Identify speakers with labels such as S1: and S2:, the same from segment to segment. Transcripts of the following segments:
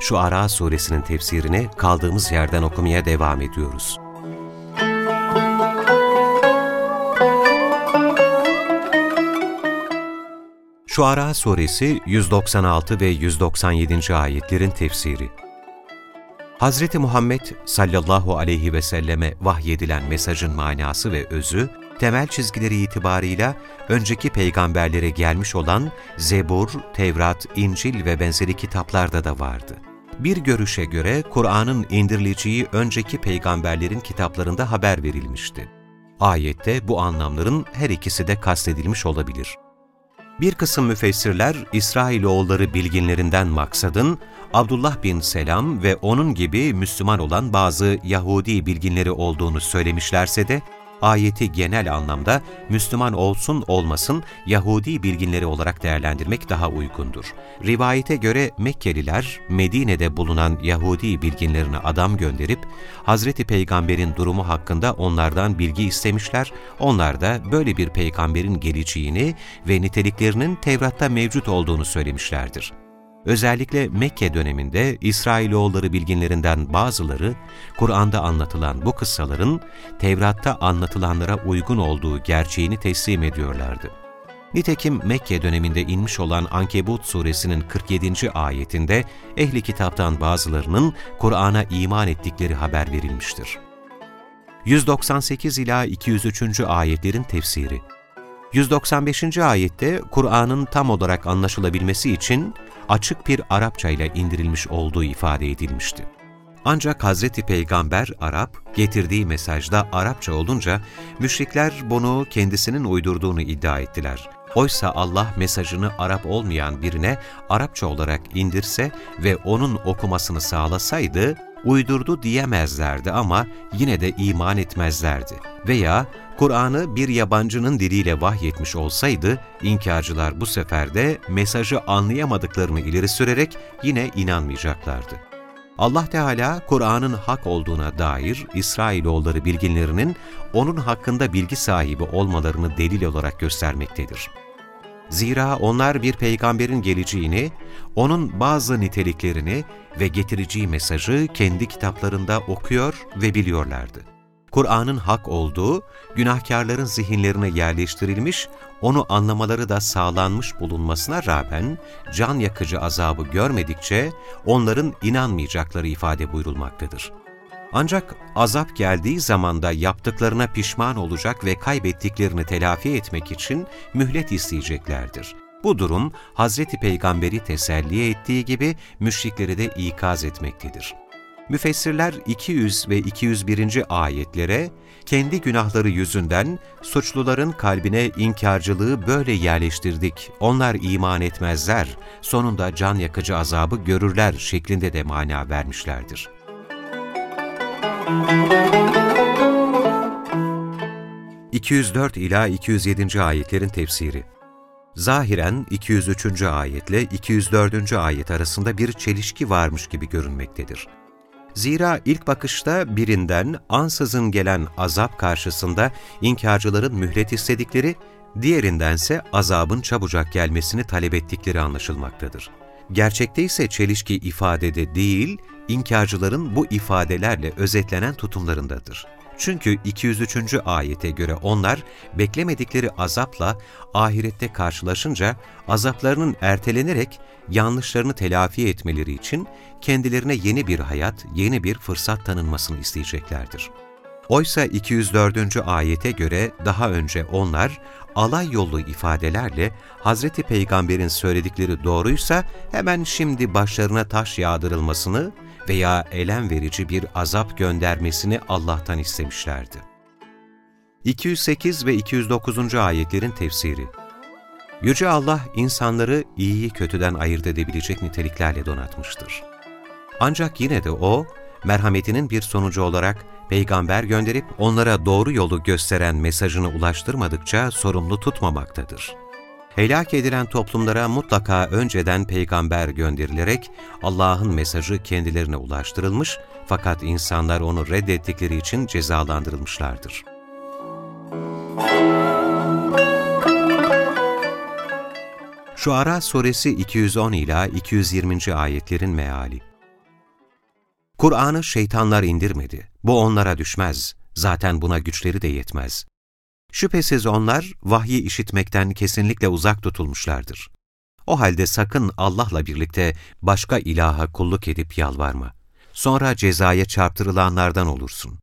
S1: şu Ara suresinin tefsirini kaldığımız yerden okumaya devam ediyoruz. Şu Ara suresi 196 ve 197. ayetlerin tefsiri. Hazreti Muhammed sallallahu aleyhi ve selleme vahyedilen mesajın manası ve özü, temel çizgileri itibarıyla önceki peygamberlere gelmiş olan Zebur, Tevrat, İncil ve benzeri kitaplarda da vardı. Bir görüşe göre Kur'an'ın indirileceği önceki peygamberlerin kitaplarında haber verilmişti. Ayette bu anlamların her ikisi de kastedilmiş olabilir. Bir kısım müfessirler İsrailoğulları bilginlerinden maksadın Abdullah bin Selam ve onun gibi Müslüman olan bazı Yahudi bilginleri olduğunu söylemişlerse de ayeti genel anlamda Müslüman olsun olmasın Yahudi bilginleri olarak değerlendirmek daha uygundur. Rivayete göre Mekkeliler Medine'de bulunan Yahudi bilginlerine adam gönderip Hazreti Peygamber'in durumu hakkında onlardan bilgi istemişler, onlar da böyle bir peygamberin geleceğini ve niteliklerinin Tevrat'ta mevcut olduğunu söylemişlerdir. Özellikle Mekke döneminde İsrailoğulları bilginlerinden bazıları, Kur'an'da anlatılan bu kıssaların Tevrat'ta anlatılanlara uygun olduğu gerçeğini teslim ediyorlardı. Nitekim Mekke döneminde inmiş olan Ankebut suresinin 47. ayetinde ehli kitaptan bazılarının Kur'an'a iman ettikleri haber verilmiştir. 198 ila 203. ayetlerin tefsiri 195. ayette Kur'an'ın tam olarak anlaşılabilmesi için açık bir Arapça ile indirilmiş olduğu ifade edilmişti. Ancak Hazreti Peygamber Arap, getirdiği mesajda Arapça olunca müşrikler bunu kendisinin uydurduğunu iddia ettiler. Oysa Allah mesajını Arap olmayan birine Arapça olarak indirse ve onun okumasını sağlasaydı, uydurdu diyemezlerdi ama yine de iman etmezlerdi. Veya Kur'an'ı bir yabancının diliyle vahyetmiş olsaydı, inkarcılar bu sefer de mesajı anlayamadıklarını ileri sürerek yine inanmayacaklardı. Allah Teala Kur'an'ın hak olduğuna dair İsrailoğulları bilginlerinin onun hakkında bilgi sahibi olmalarını delil olarak göstermektedir. Zira onlar bir peygamberin geleceğini, onun bazı niteliklerini ve getireceği mesajı kendi kitaplarında okuyor ve biliyorlardı. Kur'an'ın hak olduğu, günahkarların zihinlerine yerleştirilmiş, onu anlamaları da sağlanmış bulunmasına rağmen can yakıcı azabı görmedikçe onların inanmayacakları ifade buyurulmaktadır. Ancak azap geldiği zamanda yaptıklarına pişman olacak ve kaybettiklerini telafi etmek için mühlet isteyeceklerdir. Bu durum Hazreti Peygamber'i teselli ettiği gibi müşrikleri de ikaz etmektedir. Müfessirler 200 ve 201. ayetlere kendi günahları yüzünden suçluların kalbine inkarcılığı böyle yerleştirdik, onlar iman etmezler, sonunda can yakıcı azabı görürler şeklinde de mana vermişlerdir. 204 ila 207. ayetlerin tefsiri Zahiren 203. ayetle 204. ayet arasında bir çelişki varmış gibi görünmektedir. Zira ilk bakışta birinden ansızın gelen azap karşısında inkarcıların mühlet istedikleri, diğerindense azabın çabucak gelmesini talep ettikleri anlaşılmaktadır. Gerçekte ise çelişki ifadede değil, inkarcıların bu ifadelerle özetlenen tutumlarındadır. Çünkü 203. ayete göre onlar beklemedikleri azapla ahirette karşılaşınca azaplarının ertelenerek yanlışlarını telafi etmeleri için kendilerine yeni bir hayat, yeni bir fırsat tanınmasını isteyeceklerdir. Oysa 204. ayete göre daha önce onlar alay yolu ifadelerle Hazreti Peygamber'in söyledikleri doğruysa hemen şimdi başlarına taş yağdırılmasını veya elem verici bir azap göndermesini Allah'tan istemişlerdi. 208 ve 209. ayetlerin tefsiri Yüce Allah insanları iyiyi kötüden ayırt edebilecek niteliklerle donatmıştır. Ancak yine de O, merhametinin bir sonucu olarak peygamber gönderip onlara doğru yolu gösteren mesajını ulaştırmadıkça sorumlu tutmamaktadır. Helak edilen toplumlara mutlaka önceden peygamber gönderilerek Allah'ın mesajı kendilerine ulaştırılmış fakat insanlar onu reddettikleri için cezalandırılmışlardır. Şuara Suresi 210 ila 220. ayetlerin meali Kur'an'ı şeytanlar indirmedi. Bu onlara düşmez. Zaten buna güçleri de yetmez. Şüphesiz onlar vahyi işitmekten kesinlikle uzak tutulmuşlardır. O halde sakın Allah'la birlikte başka ilaha kulluk edip yalvarma. Sonra cezaya çarptırılanlardan olursun.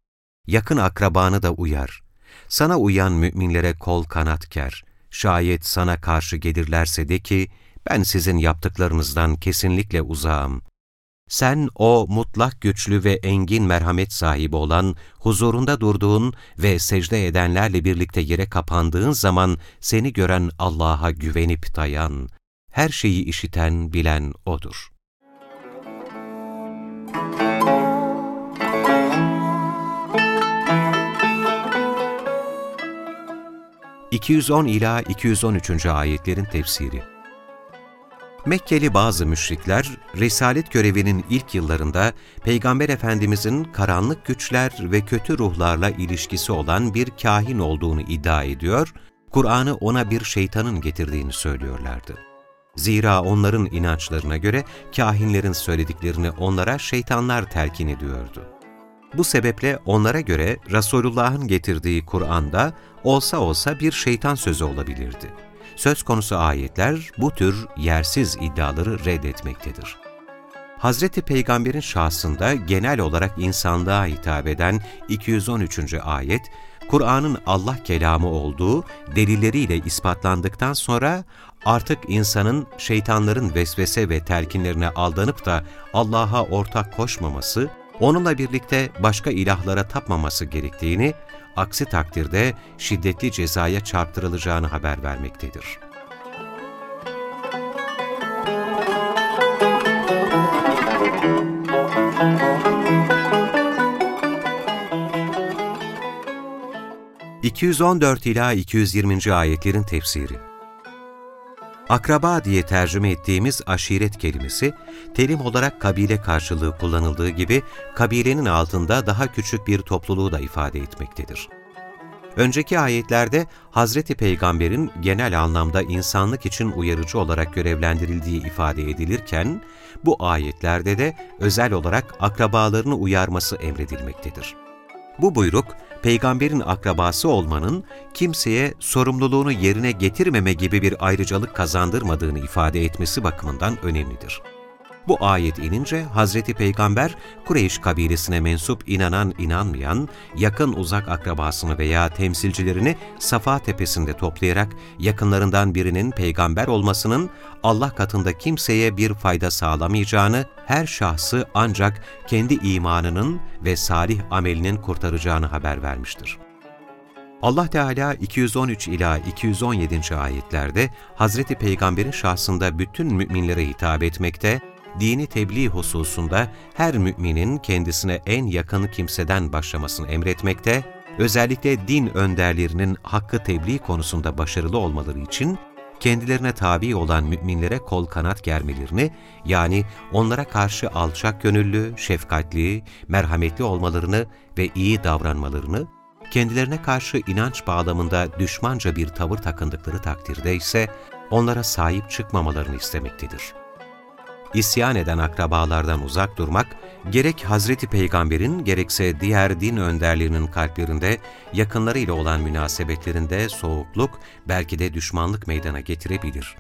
S1: Yakın akrabanı da uyar. Sana uyan müminlere kol kanat ker. Şayet sana karşı gelirlerse de ki, ben sizin yaptıklarınızdan kesinlikle uzağım. Sen o mutlak güçlü ve engin merhamet sahibi olan, huzurunda durduğun ve secde edenlerle birlikte yere kapandığın zaman seni gören Allah'a güvenip dayan. Her şeyi işiten, bilen O'dur. ...210 ila 213. ayetlerin tefsiri Mekkeli bazı müşrikler, Risalet görevinin ilk yıllarında Peygamber Efendimizin karanlık güçler ve kötü ruhlarla ilişkisi olan bir kahin olduğunu iddia ediyor, Kur'an'ı ona bir şeytanın getirdiğini söylüyorlardı. Zira onların inançlarına göre kahinlerin söylediklerini onlara şeytanlar telkin ediyordu. Bu sebeple onlara göre Resulullah'ın getirdiği Kur'an'da olsa olsa bir şeytan sözü olabilirdi söz konusu ayetler bu tür yersiz iddiaları reddetmektedir. Hazreti Peygamber'in şahsında genel olarak insanlığa hitap eden 213. ayet, Kur'an'ın Allah kelamı olduğu delilleriyle ispatlandıktan sonra artık insanın şeytanların vesvese ve telkinlerine aldanıp da Allah'a ortak koşmaması, onunla birlikte başka ilahlara tapmaması gerektiğini aksi takdirde şiddetli cezaya çarptırılacağını haber vermektedir. ...214 ila 220. ayetlerin tefsiri Akraba diye tercüme ettiğimiz aşiret kelimesi, terim olarak kabile karşılığı kullanıldığı gibi kabilenin altında daha küçük bir topluluğu da ifade etmektedir. Önceki ayetlerde Hazreti Peygamber'in genel anlamda insanlık için uyarıcı olarak görevlendirildiği ifade edilirken, bu ayetlerde de özel olarak akrabalarını uyarması emredilmektedir. Bu buyruk, peygamberin akrabası olmanın kimseye sorumluluğunu yerine getirmeme gibi bir ayrıcalık kazandırmadığını ifade etmesi bakımından önemlidir. Bu ayet inince Hazreti Peygamber Kureyş kabilesine mensup inanan inanmayan, yakın uzak akrabasını veya temsilcilerini Safa tepesinde toplayarak yakınlarından birinin peygamber olmasının Allah katında kimseye bir fayda sağlamayacağını, her şahsı ancak kendi imanının ve salih amelinin kurtaracağını haber vermiştir. Allah Teala 213 ila 217. ayetlerde Hazreti Peygamber'in şahsında bütün müminlere hitap etmekte dini tebliğ hususunda her müminin kendisine en yakın kimseden başlamasını emretmekte, özellikle din önderlerinin hakkı tebliğ konusunda başarılı olmaları için kendilerine tabi olan müminlere kol kanat germelerini, yani onlara karşı alçak gönüllü, şefkatli, merhametli olmalarını ve iyi davranmalarını, kendilerine karşı inanç bağlamında düşmanca bir tavır takındıkları takdirde ise onlara sahip çıkmamalarını istemektedir. İsyan eden akrabalardan uzak durmak, gerek Hazreti Peygamber'in gerekse diğer din önderlerinin kalplerinde, yakınlarıyla olan münasebetlerinde soğukluk, belki de düşmanlık meydana getirebilir.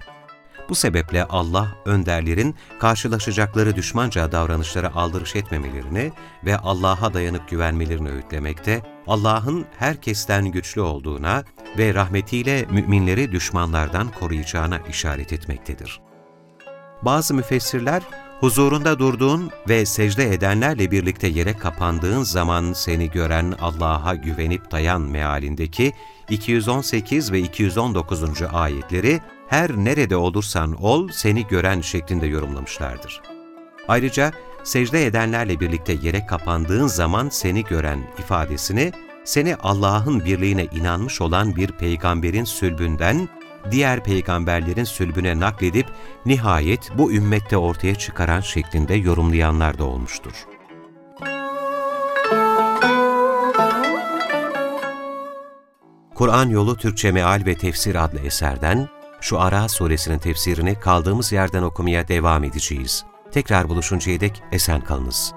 S1: Bu sebeple Allah, önderlerin karşılaşacakları düşmanca davranışlara aldırış etmemelerini ve Allah'a dayanıp güvenmelerini öğütlemekte, Allah'ın herkesten güçlü olduğuna ve rahmetiyle müminleri düşmanlardan koruyacağına işaret etmektedir. Bazı müfessirler, huzurunda durduğun ve secde edenlerle birlikte yere kapandığın zaman seni gören Allah'a güvenip dayan mealindeki 218 ve 219. ayetleri her nerede olursan ol seni gören şeklinde yorumlamışlardır. Ayrıca secde edenlerle birlikte yere kapandığın zaman seni gören ifadesini, seni Allah'ın birliğine inanmış olan bir peygamberin sülbünden diğer peygamberlerin sülbüne nakledip nihayet bu ümmette ortaya çıkaran şeklinde yorumlayanlar da olmuştur. Kur'an Yolu Türkçe Meal ve Tefsir adlı eserden şu Ara suresinin tefsirini kaldığımız yerden okumaya devam edeceğiz. Tekrar buluşuncaya dek esen kalınız.